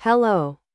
Hello.